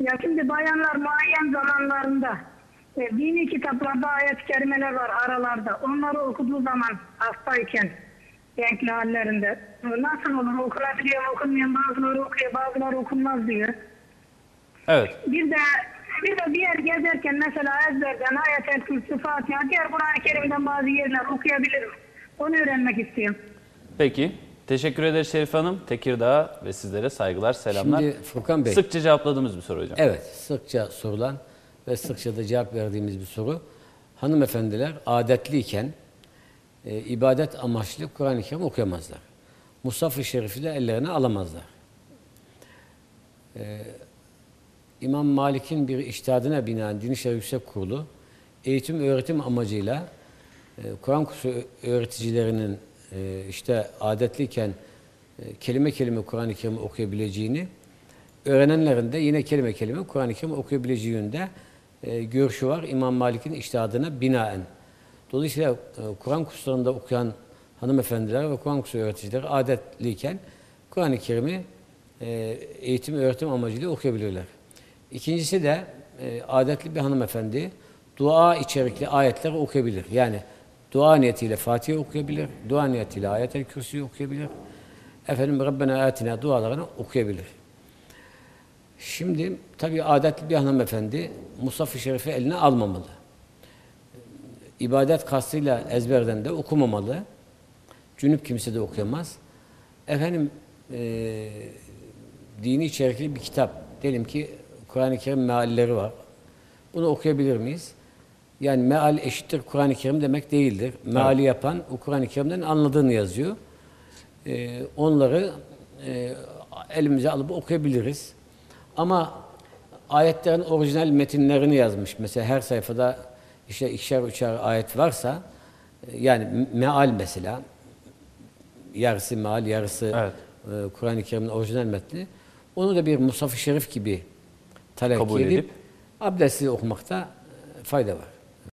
Ya şimdi bayanlar muayyen zamanlarında e, dini kitaplarda ayet-i kerimeler var aralarda. Onları okuduğu zaman hastayken renkli hallerinde. Nasıl olur? Okunabiliyor mu okunmuyor mu? Bazıları okuyor bazıları okunmaz diyor. Evet. Bir de bir de bir yer gezerken mesela ezberden ayet-el kürsü, Fatiha, diğer Kur'an-ı Kerim'den bazı yerler okuyabilirim. Onu öğrenmek istiyorum. Peki. Teşekkür ederiz Şerif Hanım. Tekirdağ ve sizlere saygılar, selamlar. Şimdi Furkan Bey. Sıkça cevapladığımız bir soru hocam. Evet, sıkça sorulan ve sıkça da cevap verdiğimiz bir soru. Hanımefendiler adetliyken e, ibadet amaçlı Kur'an-ı Kerim okuyamazlar. Mushaf-ı Şerif'i de ellerine alamazlar. E, İmam Malik'in bir iştihadına binaen Din İşleri Yüksek Kurulu eğitim öğretim amacıyla e, Kur'an kursu öğreticilerinin e, işte adetliyken e, kelime kelime Kur'an-ı Kerim okuyabileceğini öğrenenlerin de yine kelime kelime Kur'an-ı Kerim okuyabileceği yönde e, görüşü var İmam Malik'in iştihadına binaen. Dolayısıyla e, Kur'an kurslarında okuyan hanımefendiler ve Kur'an kursu öğreticileri adetliyken Kur'an-ı Kerim'i eğitim öğretim amacıyla okuyabilirler. İkincisi de adetli bir hanımefendi dua içerikli ayetleri okuyabilir. Yani dua niyetiyle Fatiha okuyabilir, dua niyetiyle Ayet-el Kürsi'yi okuyabilir. Efendim Rabbena atina dualarını okuyabilir. Şimdi tabii adetli bir hanımefendi Musaf-ı Şerif'i eline almamalı. İbadet kastıyla ezberden de okumamalı. Cünüp kimse de okuyamaz. Efendim eee dini içerikli bir kitap. Diyelim ki Kur'an-ı Kerim mealleri var. Bunu okuyabilir miyiz? Yani meal eşittir Kur'an-ı Kerim demek değildir. Meali yapan o Kur'an-ı Kerim'den anladığını yazıyor. Ee, onları e, elimize alıp okuyabiliriz. Ama ayetlerin orijinal metinlerini yazmış. Mesela her sayfada işte ikişer üçer ayet varsa e, yani meal mesela yarısı meal yarısı Evet. e, Kur'an-ı Kerim'in orijinal metni. Onu da bir Musaf-ı Şerif gibi Kabul edip, edip abdestsiz okumakta e, fayda var.